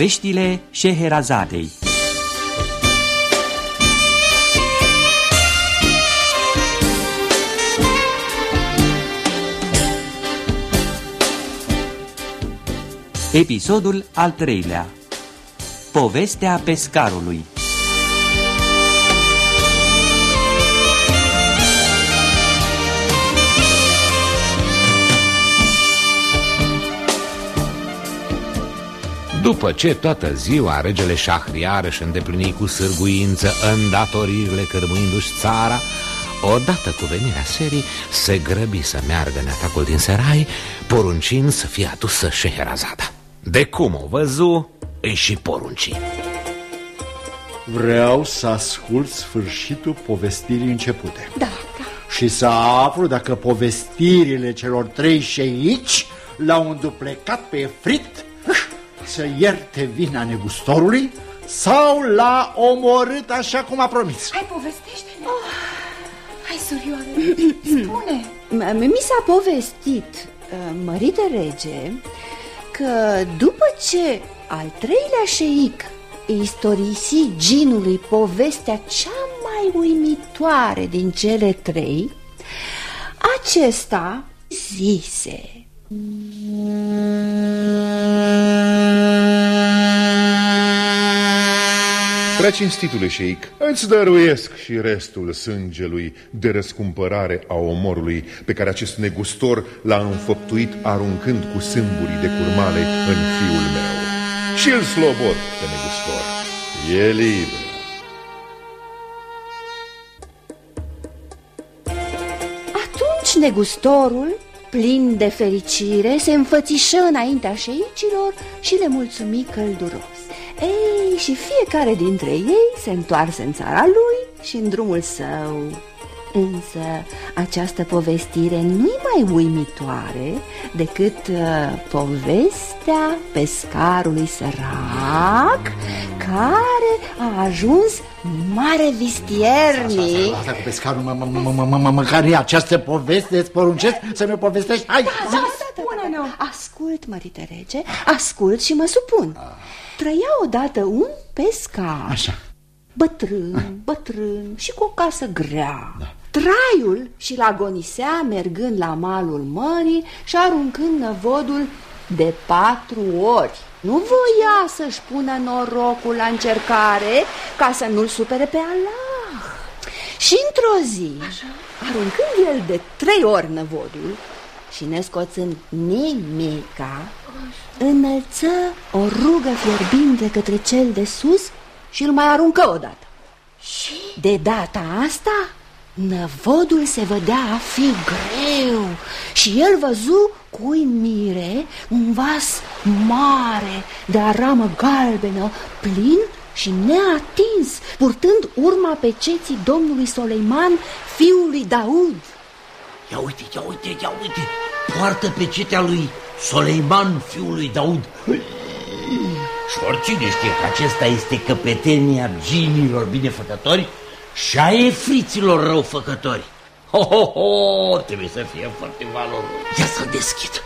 Poveștile Șeherazadei. Episodul al treilea. Povestea pescarului După ce toată ziua regele Șahriar își îndeplini cu sârguință îndatoririle cărmuindu-și țara, odată cu venirea serii, se grăbi să meargă în atacul din serai, poruncind să fie adusă Șeherazada. De cum o văzu, îi și porunci. Vreau să ascult sfârșitul povestirii începute. Da, da. Și să aflu dacă povestirile celor trei șeici l-au înduplecat pe Efrit să ierte vina negustorului sau l-a omorât așa cum a promis. Hai, povestește -ne. oh. Hai, surioare, spune. Mi s-a povestit, uh, mărite rege, că după ce al treilea șeic istorisi ginului povestea cea mai uimitoare din cele trei, acesta zise... Prea cinstitule șeic, îți dăruiesc și restul sângelui de răscumpărare a omorului pe care acest negustor l-a înfăptuit aruncând cu sâmburii de curmale în fiul meu. Și îl slobod pe negustor. E liber. Atunci negustorul, plin de fericire, se înfățișă înaintea șeicilor și le mulțumi călduros. Ei, și fiecare dintre ei se întoarse în țara lui și în drumul său. Însă această povestire nu-i mai uimitoare decât uh, povestea pescarului sărac care a ajuns mare vistiernic. Asta cu pescarul, măcar această poveste îți poruncesc să mi-o povestești? Hai, da, da, spune-ne Ascult, mărite rege, ascult și mă supun. Trăia odată un pescar. Așa. Bătrân, bătrân și cu o casă grea. Da. Traiul și-l agonisea mergând la malul mării și aruncând năvodul de patru ori. Nu voia să-și pună norocul la încercare ca să nu-l supere pe Allah. Și într-o zi, Așa. aruncând el de trei ori năvodul și nescoțând nimica, înălță o rugă fierbinte către cel de sus și îl mai aruncă odată. Și? De data asta, năvodul se vedea a fi greu și el văzu cu uimire un vas mare de aramă galbenă, plin și neatins, purtând urma pe ceții domnului Soleiman, fiului Daud. Ia uite, ia uite, ia uite, poartă pe cetea lui Soleiman, fiul lui Daud. Și oricine știe că acesta este căpetenia ginilor binefăcători și a efriților răufăcători. Ho, ho, ho, trebuie să fie foarte valoros. Ia să-l deschid.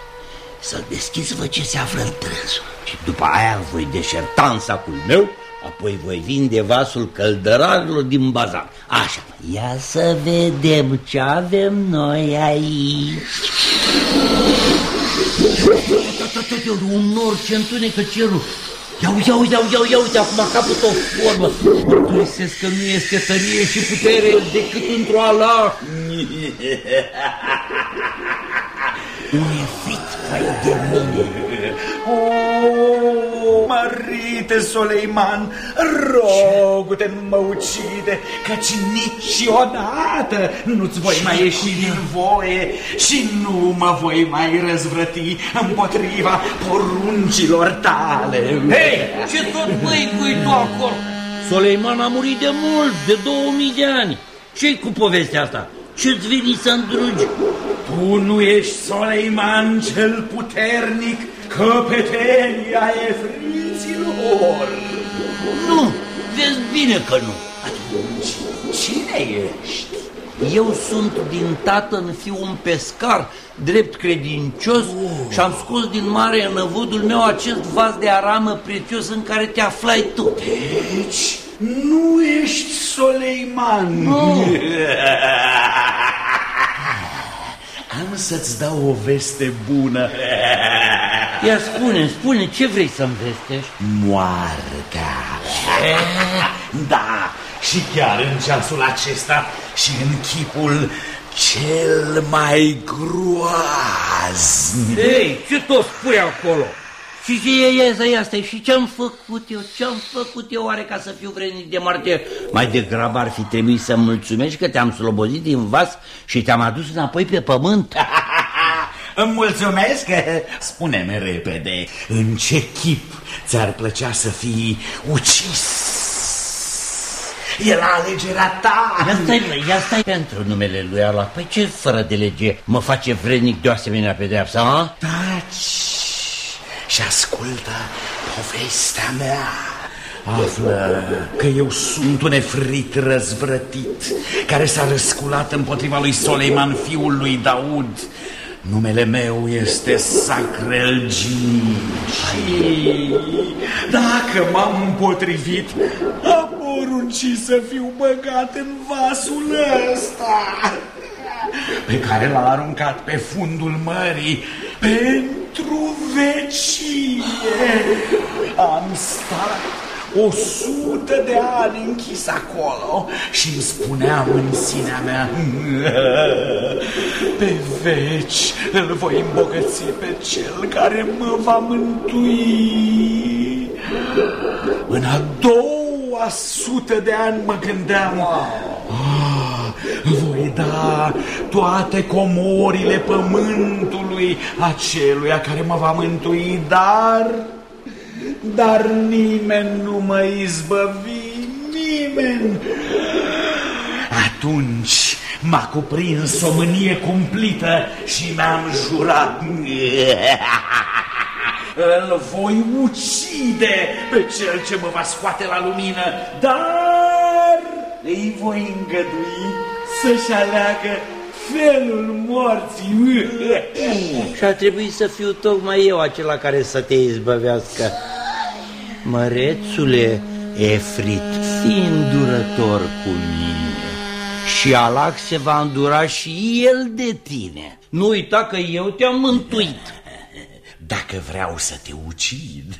Să-l deschid să văd ce se află în trânsul. Și după aia voi deșerta în sacul meu, apoi voi vinde vasul căldărarilor din bazar. Așa, ia să vedem ce avem noi aici. Un nor ce întunecă cerul. Ia uite, ia uite, ia uite, ia uite, acum capăt o formă. Mărturisesc că nu este tărie și putere decât într-o Allah. Un efrit fai de mine. Oh, mărite Soleiman, rogu-te, nu mă ucide, căci niciodată nu-ți voi mai ieși din voie și nu mă voi mai răzvrăti împotriva poruncilor tale. Hei, ce tot băi cu tu acolo? Soleiman a murit de mult, de 2000 de ani. ce cu povestea asta? Ce-ți veni să îndrugi? Tu nu ești Soleiman cel puternic, căpetenia efriților. Nu, vezi bine că nu. Atunci, cine ești? Eu sunt din tată în fiu un pescar, drept credincios și am scos din mare înăvodul meu acest vas de aramă prețios în care te aflai tu. Deci, nu ești Soleiman. Nu. Am să-ți dau o veste bună. Ia spune, spune, ce vrei să-mi vestești? Moartea. Da, și chiar în ceasul acesta și în chipul cel mai groaznic. Ei, ce tot spui acolo? Și ce e, e, ia stai, și ce-am făcut eu, ce-am făcut eu oare ca să fiu vrednic de moarte? Mai degrabă ar fi trebuit să mulțumești că te-am slobozit din vas și te-am adus înapoi pe pământ. Îmi mulțumesc. Spune-mi repede, în ce chip ți-ar plăcea să fii ucis? E la alegerea ta. Ia stai, mă, ia stai pentru numele lui Allah. Păi ce fără de lege mă face vrednic de o asemenea pedeapsă, a? Taci și ascultă povestea mea. Află că eu sunt un efrit răzvrătit care s-a răsculat împotriva lui Soleiman, fiul lui Daud. Numele meu este Sacrel Gin. Și dacă m-am împotrivit, am poruncit să fiu băgat în vasul ăsta pe care l-a aruncat pe fundul mării pentru vecie. Am stat o sută de ani închis acolo și îmi spuneam în sinea mea Pe veci îl voi îmbogăți pe cel care mă va mântui. În a doua sută de ani mă gândeam ah, Voi da toate comorile pământului aceluia care mă va mântui, dar dar nimeni nu mă izbăvi, nimeni. Atunci m-a cuprins o mânie cumplită și mi-am jurat. Îl voi ucide pe cel ce mă va scoate la lumină, dar îi voi îngădui să-și aleagă felul morții. Și a trebuit să fiu tocmai eu acela care să te izbăvească. Mărețule Efrit, fii îndurător cu mine și Alac se va îndura și el de tine. Nu uita că eu te-am mântuit. Dacă vreau să te ucid,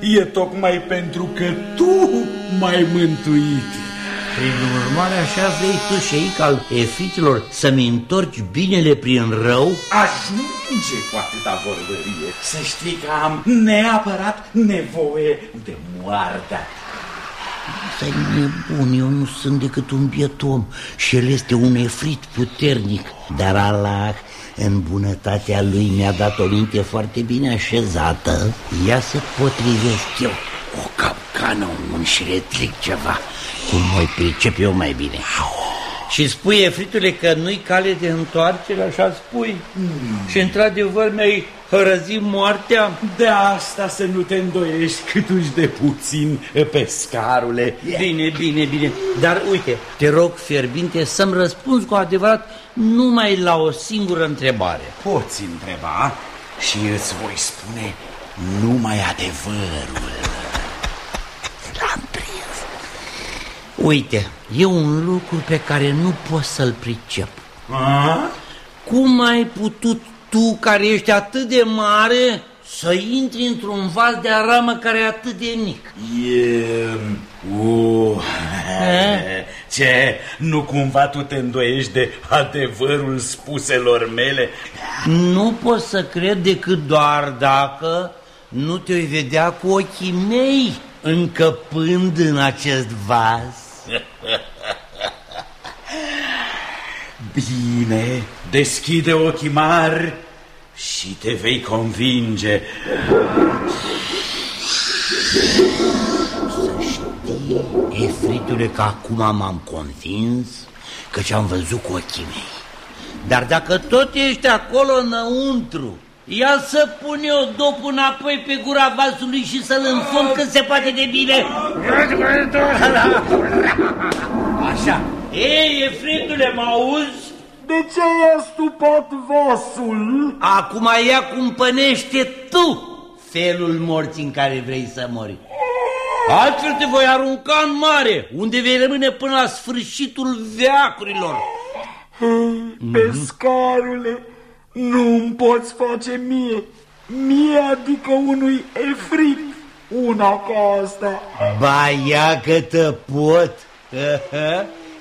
e tocmai pentru că tu m-ai mântuit. Prin urmare, așa vrei tu, șeic al efriților, să-mi întorci binele prin rău? Ajunge cu atâta vorbărie. Să știi că am neapărat nevoie de moartea. Să-i nebun, eu nu sunt decât un biet om și el este un efrit puternic. Dar Allah, în bunătatea lui, mi-a dat o minte foarte bine așezată. Ia să potrivesc eu o capcană, un șiretlic ceva, cum voi pricep eu mai bine. Și spui, Efritule, că nu-i cale de întoarcere, așa spui? Mm. Și într-adevăr mi-ai hărăzit moartea? De asta să nu te îndoiești câtuși de puțin, pescarule. Bine, bine, bine. Dar uite, te rog fierbinte să-mi răspunzi cu adevărat numai la o singură întrebare. Poți întreba și îți voi spune numai adevărul. L-am prins. Uite, e un lucru pe care nu pot să-l pricep. A? Cum ai putut tu, care ești atât de mare, să intri într-un vas de aramă care e atât de mic? E... Uh, ce? Nu cumva tu te îndoiești de adevărul spuselor mele? Nu pot să cred decât doar dacă nu te-o vedea cu ochii mei încăpând în acest vas. Bine, deschide ochii mari și te vei convinge. Să știi, Efritule, că acum m-am convins că ce-am văzut cu ochii mei. Dar dacă tot ești acolo înăuntru, ia să pun eu dopul înapoi pe gura vasului și să-l înfund cât se poate de bine. Așa, Ei, Efritule, mă auzi? De ce ai stupat vasul? Acum ia cumpănește tu felul morții în care vrei să mori. Altfel te voi arunca în mare, unde vei rămâne până la sfârșitul veacurilor. Pescarule, nu-mi poți face mie, mie adică unui efrit, una ca asta. Ba, ia că te pot.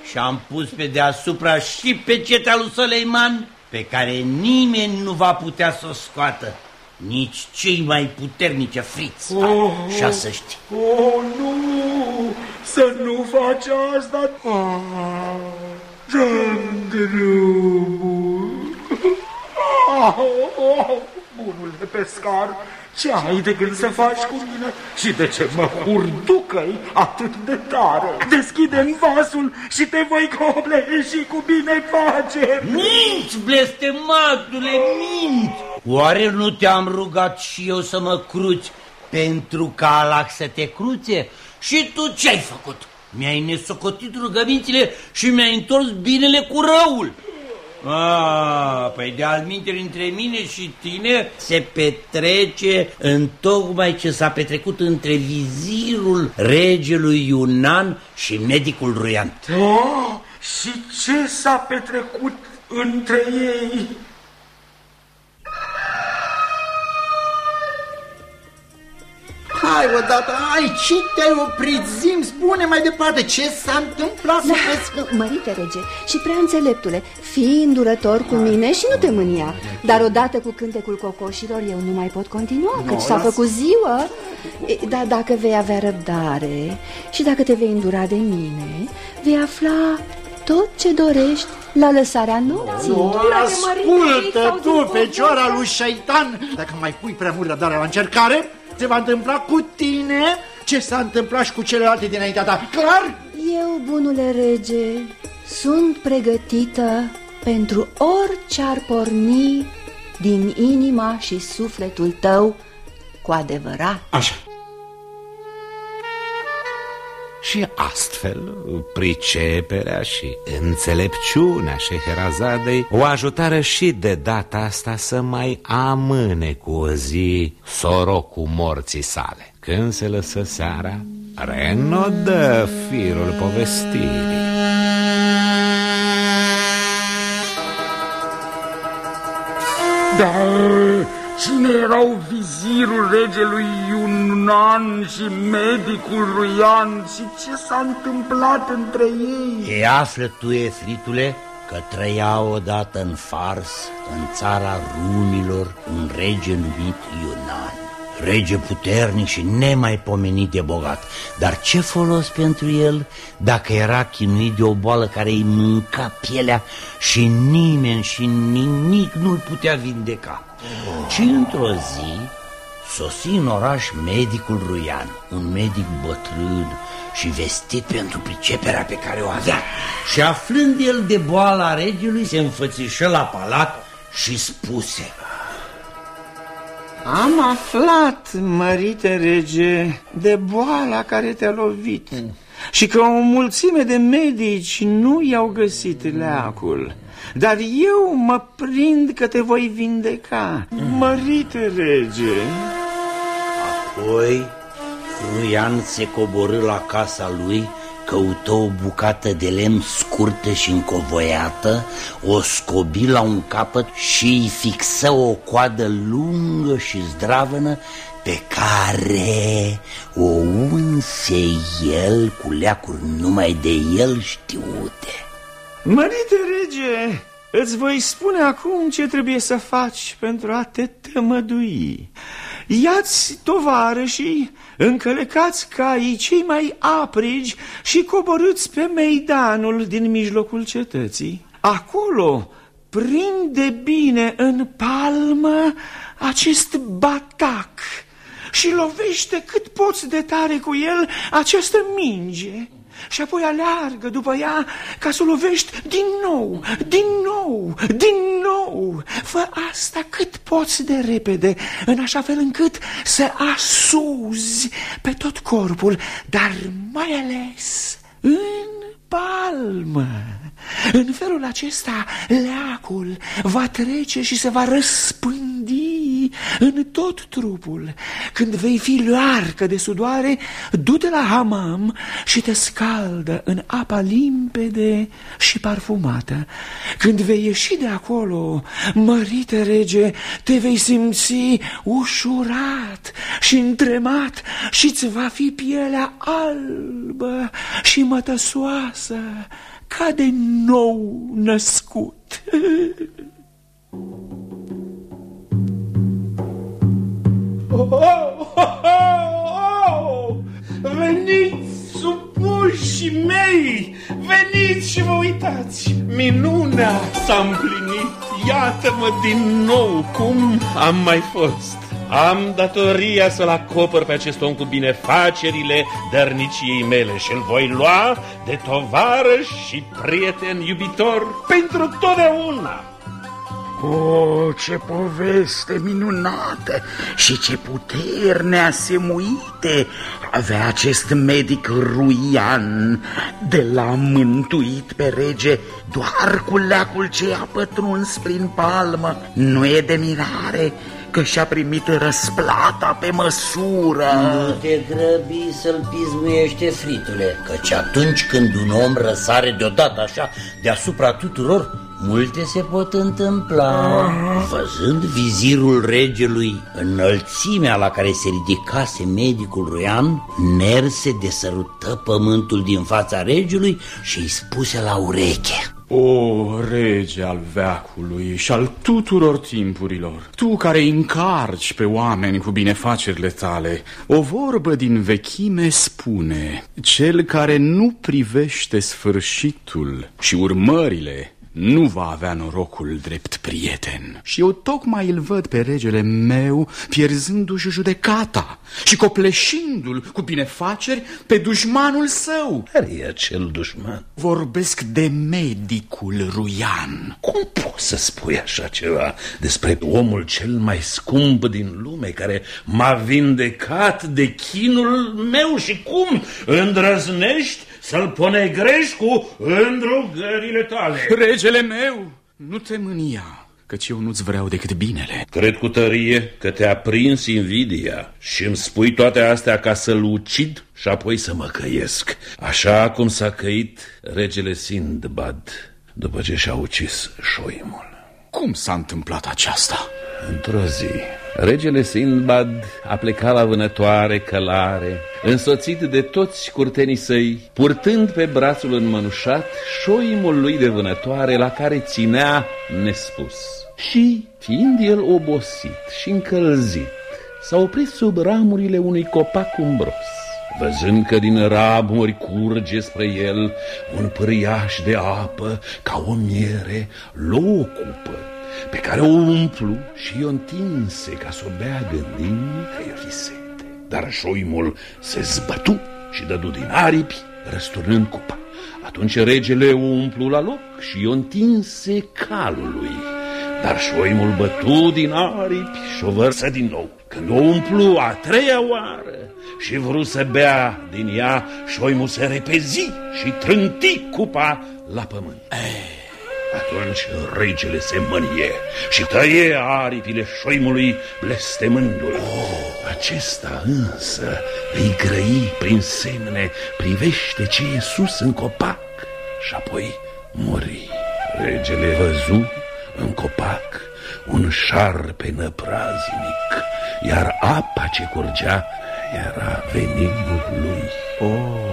Și am pus pe deasupra și pe cetea lui Soleiman, pe care nimeni nu va putea să o scoată nici cei mai puternici friți. Oh, Așa să știi. Oh, nu! Să nu faci asta! Ah, drumul! Ah, oh, bunule pescar, ce ai de gând să faci cu mine și de ce mă hurducăi atât de tare? deschide vasul și te voi și cu bine face. Minți, blestematule, minți! Oare nu te-am rugat și eu să mă cruți pentru ca Allah să te cruțe? Și tu ce-ai făcut? Mi-ai nesocotit rugămințile și mi-ai întors binele cu răul. Ah, păi de alminteri între mine și tine se petrece în tocmai ce s-a petrecut între vizirul regelui Yunan și medicul Ruian. Oh, și ce s-a petrecut între ei? Hai odată, hai, ce te-ai oprit? Zim, spune mai departe, ce s-a întâmplat? Da, nu, Mărite rege și prea înțeleptule, fii îndurător cu mine și nu te mânia. Dar odată cu cântecul cocoșilor eu nu mai pot continua, căci s-a făcut ziua. Dar dacă vei avea răbdare și dacă te vei îndura de mine, vei afla tot ce dorești la lăsarea nopții. Nu, ascultă tu, fecioara lui Șeitan, dacă mai pui prea mult răbdare la încercare, se va întâmpla cu tine ce s-a întâmplat și cu celelalte dinaintea ta. Clar? Eu, bunule rege, sunt pregătită pentru orice ar porni din inima și sufletul tău cu adevărat. Așa. Și astfel, priceperea și înțelepciunea Șeherazadei o ajutară și de data asta să mai amâne cu o zi sorocul morții sale. Când se lăsă seara, renodă firul povestirii. Dar Cine erau vizirul regelui Yunan și medicul Ruian și ce s-a întâmplat între ei? E află tu, Efritule, că trăia odată în Fars, în țara rumilor, un rege numit Yunan. Rege puternic și nemaipomenit de bogat Dar ce folos pentru el dacă era chinuit de o boală care îi mânca pielea Și nimeni și nimic nu-l putea vindeca și într-o zi sosi în oraș medicul Ruian, un medic bătrân și vestit pentru priceperea pe care o avea. Și aflând el de boala regelui, se înfățișă la palat și spuse... Am aflat, mărite rege, de boala care te-a lovit și că o mulțime de medici nu i-au găsit leacul. Dar eu mă prind că te voi vindeca, mărite rege. Apoi Ruian se coborâ la casa lui, căută o bucată de lemn scurtă și încovoiată, o scobi la un capăt și îi fixă o coadă lungă și zdravănă pe care o unse el cu leacuri numai de el știute. Mărite rege, îți voi spune acum ce trebuie să faci pentru a te tămădui. Ia-ți tovarășii, încălecați caii cei mai aprigi și coborâți pe meidanul din mijlocul cetății. Acolo prinde bine în palmă acest batac și lovește cât poți de tare cu el această minge și apoi aleargă după ea ca să o lovești din nou, din nou, din nou. Fă asta cât poți de repede, în așa fel încât să asuzi pe tot corpul, dar mai ales în palmă. În felul acesta, leacul va trece și se va răspândi în tot trupul. Când vei fi luarcă de sudoare, du-te la hamam și te scaldă în apa limpede și parfumată. Când vei ieși de acolo, mărite rege, te vei simți ușurat și întremat și-ți va fi pielea albă și mătăsoasă ca de nou născut. Oh, oh, oh, oh! Veniți, supușii mei, veniți și vă uitați. Minunea s-a împlinit, iată-mă din nou cum am mai fost. Am datoria să-l acopăr pe acest om cu binefacerile dărniciei mele și îl voi lua de tovarăș și prieten iubitor pentru totdeauna. O, ce poveste minunată și ce puteri neasemuite avea acest medic ruian de la mântuit pe rege doar cu leacul ce a pătruns prin palmă. Nu e de mirare că și-a primit răsplata pe măsură. Nu te grăbi să-l pismuiește, fritule, căci atunci când un om răsare deodată așa deasupra tuturor, multe se pot întâmpla. Ah. Văzând vizirul regelui înălțimea la care se ridicase medicul Roian, Nerse desărută pământul din fața regelui și îi spuse la ureche. O, rege al veacului și al tuturor timpurilor, tu care încarci pe oameni cu binefacerile tale, o vorbă din vechime spune, cel care nu privește sfârșitul și urmările nu va avea norocul drept prieten. Și eu tocmai îl văd pe regele meu pierzându-și judecata și copleșindu-l cu binefaceri pe dușmanul său. Care e acel dușman? Vorbesc de medicul Ruian. Cum poți să spui așa ceva despre omul cel mai scump din lume care m-a vindecat de chinul meu și cum îndrăznești să-l ponegrești cu îndrugările tale. Regele meu, nu te mânia, căci eu nu-ți vreau decât binele. Cred cu tărie că te-a prins invidia și îmi spui toate astea ca să-l ucid și apoi să mă căiesc, așa cum s-a căit regele Sindbad după ce și-a ucis șoimul. Cum s-a întâmplat aceasta? Într-o zi, regele Sindbad a plecat la vânătoare, călare, însoțit de toți curtenii săi, purtând pe brațul înmănușat șoimul lui de vânătoare la care ținea nespus. Și, fiind el obosit și încălzit, s-a oprit sub ramurile unui copac umbros. Văzând că din ramuri curge spre el un pâriaș de apă ca o miere, l-o ocupă pe care o umplu și o întinse ca să o bea gândind că e fi sete. Dar șoimul se zbătu și dădu din aripi, răsturnând cupa. Atunci regele o umplu la loc și o întinse calului. Dar șoimul bătu din aripi și o vărsă din nou. Când o umplu a treia oară și vru să bea din ea, șoimul se repezi și trânti cupa la pământ. Ei. Atunci regele se mânie și tăie aripile șoimului blestemându-l. Oh. Acesta însă îi grăi prin semne, privește ce e sus în copac și apoi muri. Regele văzu în copac un șarpe năpraznic, iar apa ce curgea era veninul lui. Oh.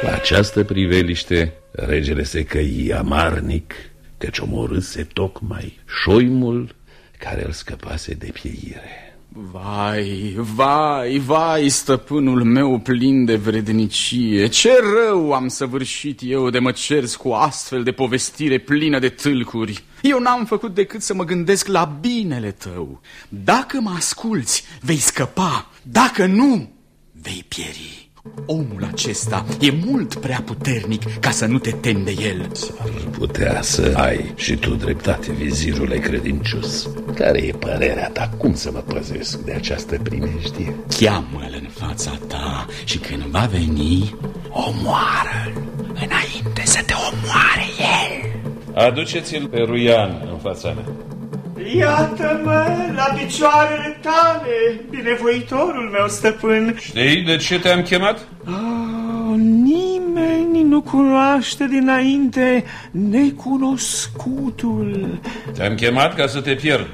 La această priveliște, regele se căi amarnic căci omorâse tocmai șoimul care îl scăpase de pieire. Vai, vai, vai, stăpânul meu plin de vrednicie, ce rău am săvârșit eu de mă cerți cu astfel de povestire plină de tâlcuri. Eu n-am făcut decât să mă gândesc la binele tău. Dacă mă asculți, vei scăpa, dacă nu, vei pieri. Omul acesta e mult prea puternic ca să nu te temi de el S-ar putea să ai și tu dreptate, vizirule credincios Care e părerea ta? Cum să mă păzesc de această primejdie? Cheamă-l în fața ta și când va veni, omoară-l înainte înainte să te omoare el. Aduceți-l pe Ruian în fața mea. Iată-mă la picioarele tale, binevoitorul meu stăpân. Știi de ce te-am chemat? Oh, nimeni nu cunoaște dinainte necunoscutul. Te-am chemat ca să te pierd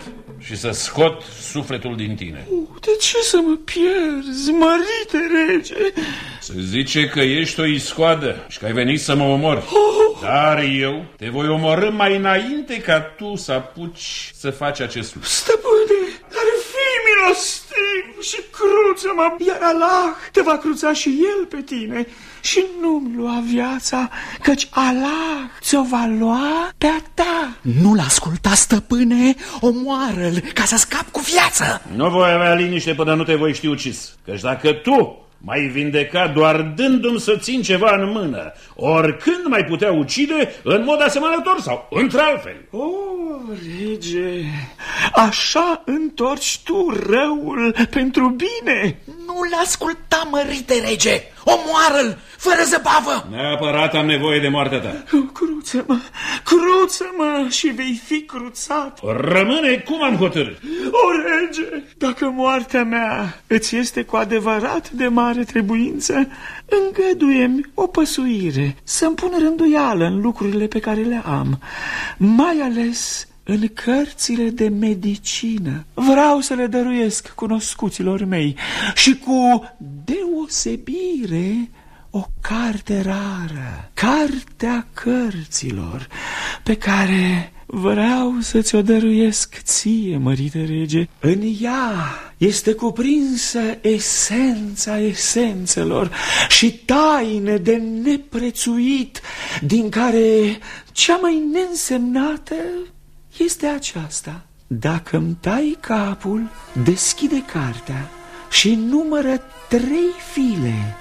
și să scot sufletul din tine. De ce să mă pierzi, mărite rege? Se zice că ești o iscoadă și că ai venit să mă omori. Oh! Dar eu te voi omorâ mai înainte ca tu să apuci să faci acest lucru. Stăpâne, dar fii milostiv și cruță-mă, iar Allah te va cruța și el pe tine și nu-mi lua viața, căci Allah ți-o va lua pe-a ta. Nu-l asculta, stăpâne, omoară-l ca să scap cu viață. Nu voi avea liniște până nu te voi ști ucis, căci dacă tu mai vindeca doar dându-mi să țin ceva în mână, oricând mai putea ucide în mod asemănător sau într-altfel. O, rege, așa întorci tu răul pentru bine. Nu-l asculta, mărite rege, omoară-l, fără zăbavă. Neapărat am nevoie de moartea ta. Cruță-mă, cruță-mă și vei fi cruțat. Rămâne cum am hotărât. O, rege, dacă moartea mea îți este cu adevărat de mare trebuință, îngăduiem o păsuire, să-mi pun rânduială în lucrurile pe care le am, mai ales în cărțile de medicină. Vreau să le dăruiesc cunoscuților mei și cu deosebire o carte rară, cartea cărților, pe care vreau să-ți o dăruiesc ție, mărite rege. În ea este cuprinsă esența esențelor și taine de neprețuit, din care cea mai neînsemnată este aceasta. Dacă îmi tai capul, deschide cartea și numără trei file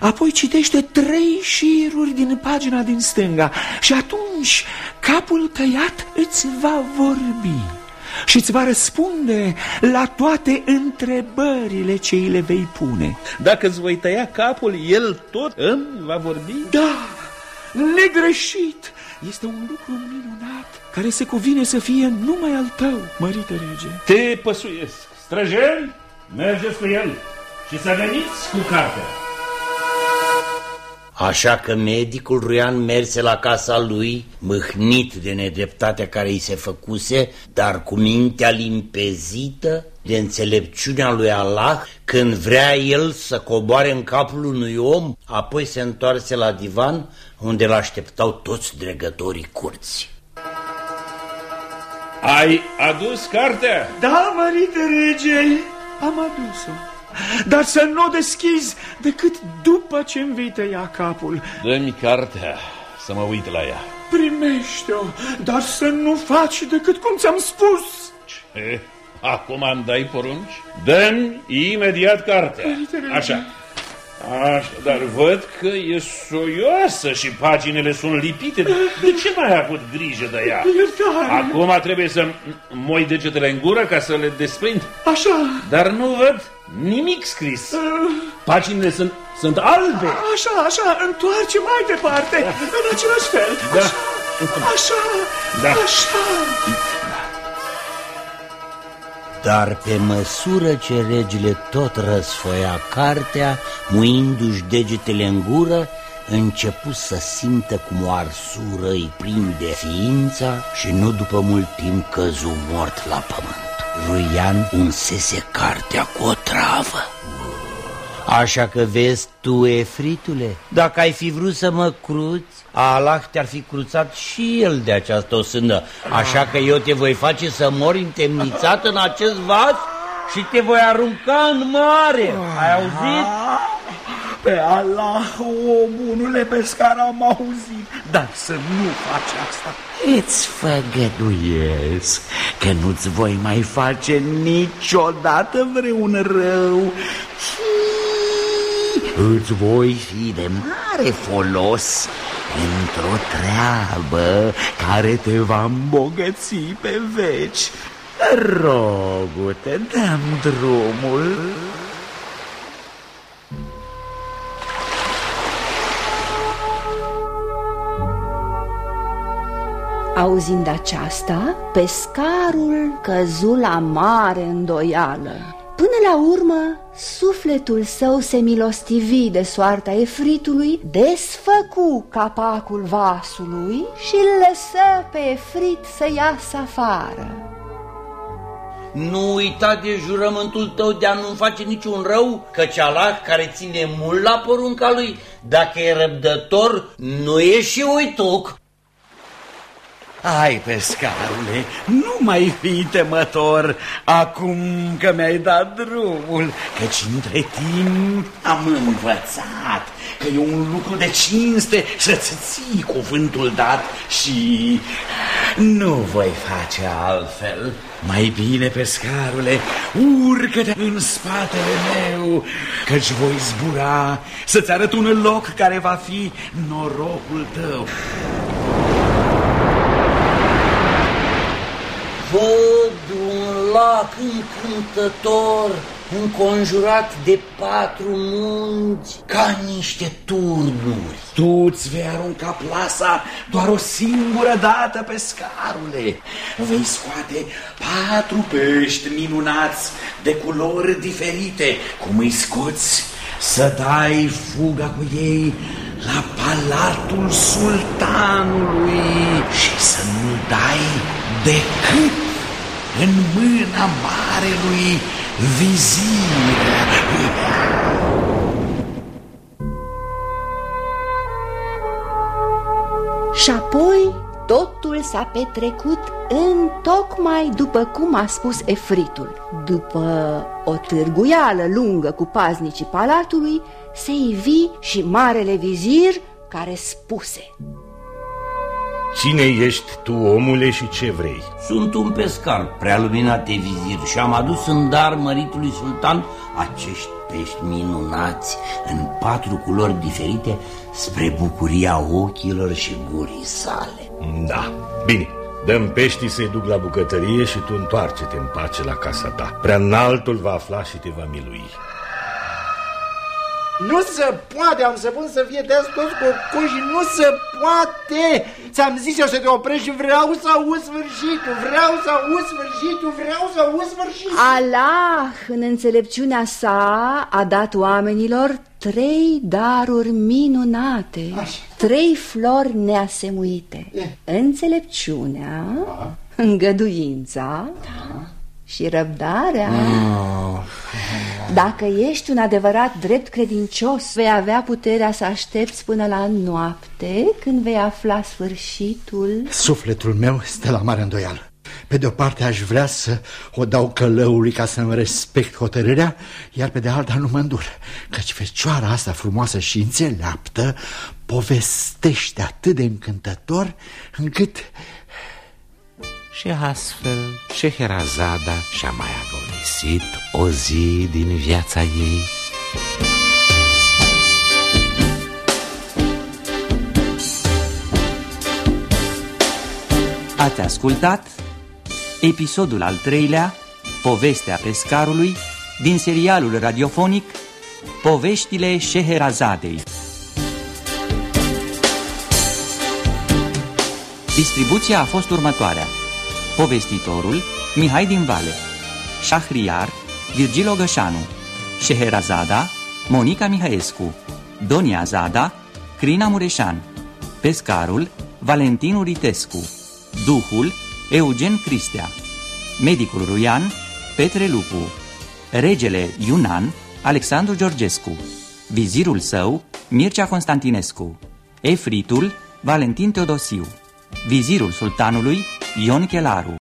Apoi citește trei șiruri din pagina din stânga și atunci capul tăiat îți va vorbi și îți va răspunde la toate întrebările ce îi le vei pune. Dacă îți voi tăia capul, el tot îmi va vorbi? Da, negreșit! Este un lucru minunat care se cuvine să fie numai al tău, mărite rege. Te păsuiesc. Străjeni, mergeți cu el și să veniți cu cartea. Așa că medicul Ruian merse la casa lui, mâhnit de nedreptatea care îi se făcuse, dar cu mintea limpezită de înțelepciunea lui Allah, când vrea el să coboare în capul unui om, apoi se întoarse la divan, unde l-așteptau toți dregătorii curți. Ai adus cartea? Da, mărite rege, am adus-o. Dar să nu o deschizi decât după ce îmi vei tăia capul. Dă-mi cartea să mă uit la ea. Primește-o, dar să nu faci decât cum ți-am spus. Ce? Acum îmi dai porunci? Dă-mi imediat cartea. Așa. Așa, dar văd că e soioasă și paginile sunt lipite. De ce n-ai avut grijă de ea? Iertare. Acum trebuie să moi degetele în gură ca să le desprind. Așa. Dar nu văd nimic scris. Paginile sunt, sunt albe. Așa, așa, întoarce mai departe, da. în același fel. Da. Așa, așa, Da. așa. Dar pe măsură ce regele tot răsfoia cartea, muindu-și degetele în gură, începu să simtă cum o arsură îi prinde ființa și nu după mult timp căzu mort la pământ. Ruian unsese cartea cu o travă. Așa că vezi tu, Efritule, dacă ai fi vrut să mă cruți, Allah te-ar fi cruțat și el de această osândă. Așa că eu te voi face să mori întemnițat în acest vas și te voi arunca în mare. Ai auzit? Pe Allah, o bunule pescar am auzit, dar să nu faci asta. Îți făgăduiesc că nu-ți voi mai face niciodată vreun rău și îți voi fi de mare folos într-o treabă care te va îmbogăți pe veci. Rogu-te, dăm drumul. Auzind aceasta, pescarul căzu la mare îndoială. Până la urmă, sufletul său se milostivi de soarta efritului, desfăcu capacul vasului și îl lăsă pe efrit să iasă afară. Nu uita de jurământul tău de a nu face niciun rău, căci Allah, care ține mult la porunca lui, dacă e răbdător, nu e și uituc. Hai, pescarule, nu mai fi temător acum că mi-ai dat drumul, căci între timp am învățat că e un lucru de cinste să-ți ții cuvântul dat și nu voi face altfel. Mai bine, pescarule, urcă-te în spatele meu, căci voi zbura să-ți arăt un loc care va fi norocul tău. Văd un lac încântător, înconjurat de patru munți, ca niște turnuri. Tu îți vei arunca plasa doar o singură dată, pescarule. Vei scoate patru pești minunați de culori diferite, cum îi scoți să dai fuga cu ei la palatul sultanului și să nu dai decât în mâna marelui vizir. Și apoi totul s-a petrecut în tocmai după cum a spus Efritul. După o târguială lungă cu paznicii palatului, se ivi și marele vizir care spuse Cine ești tu, omule, și ce vrei? Sunt un pescar, prealuminate vizir, și am adus în dar măritului sultan acești pești minunați în patru culori diferite spre bucuria ochilor și gurii sale. Da, bine. Dăm peștii să-i duc la bucătărie și tu întoarce-te în pace la casa ta. Prea înaltul va afla și te va milui. Nu se poate, am să pun să fie de toți cocoșii, nu se poate! Ți-am zis eu să te oprești și vreau să auzi sfârșitul, vreau să auzi sfârșitul, vreau să auzi sfârșitul! Allah, în înțelepciunea sa, a dat oamenilor trei daruri minunate, Așa. trei flori neasemuite. Înțelepciunea, îngăduința și răbdarea. Dacă ești un adevărat drept credincios, vei avea puterea să aștepți până la noapte, când vei afla sfârșitul. Sufletul meu stă la mare îndoială. Pe de o parte aș vrea să o dau călăului ca să-mi respect hotărârea, iar pe de alta nu mă îndur, căci fecioara asta frumoasă și înțeleaptă povestește atât de încântător încât... Și astfel Șeherazada și-a mai agonisit o zi din viața ei. Ați ascultat episodul al treilea, Povestea pescarului, din serialul radiofonic Poveștile Șeherazadei. Distribuția a fost următoarea. Povestitorul Mihai din Vale Șahriar Virgil Ogășanu Șeherazada Monica Mihaescu Donia Zada Crina Mureșan Pescarul Valentin Uritescu Duhul Eugen Cristea Medicul Ruian Petre Lupu Regele Yunan Alexandru Georgescu Vizirul său Mircea Constantinescu Efritul Valentin Teodosiu Vizirul sultanului Ion Chelaru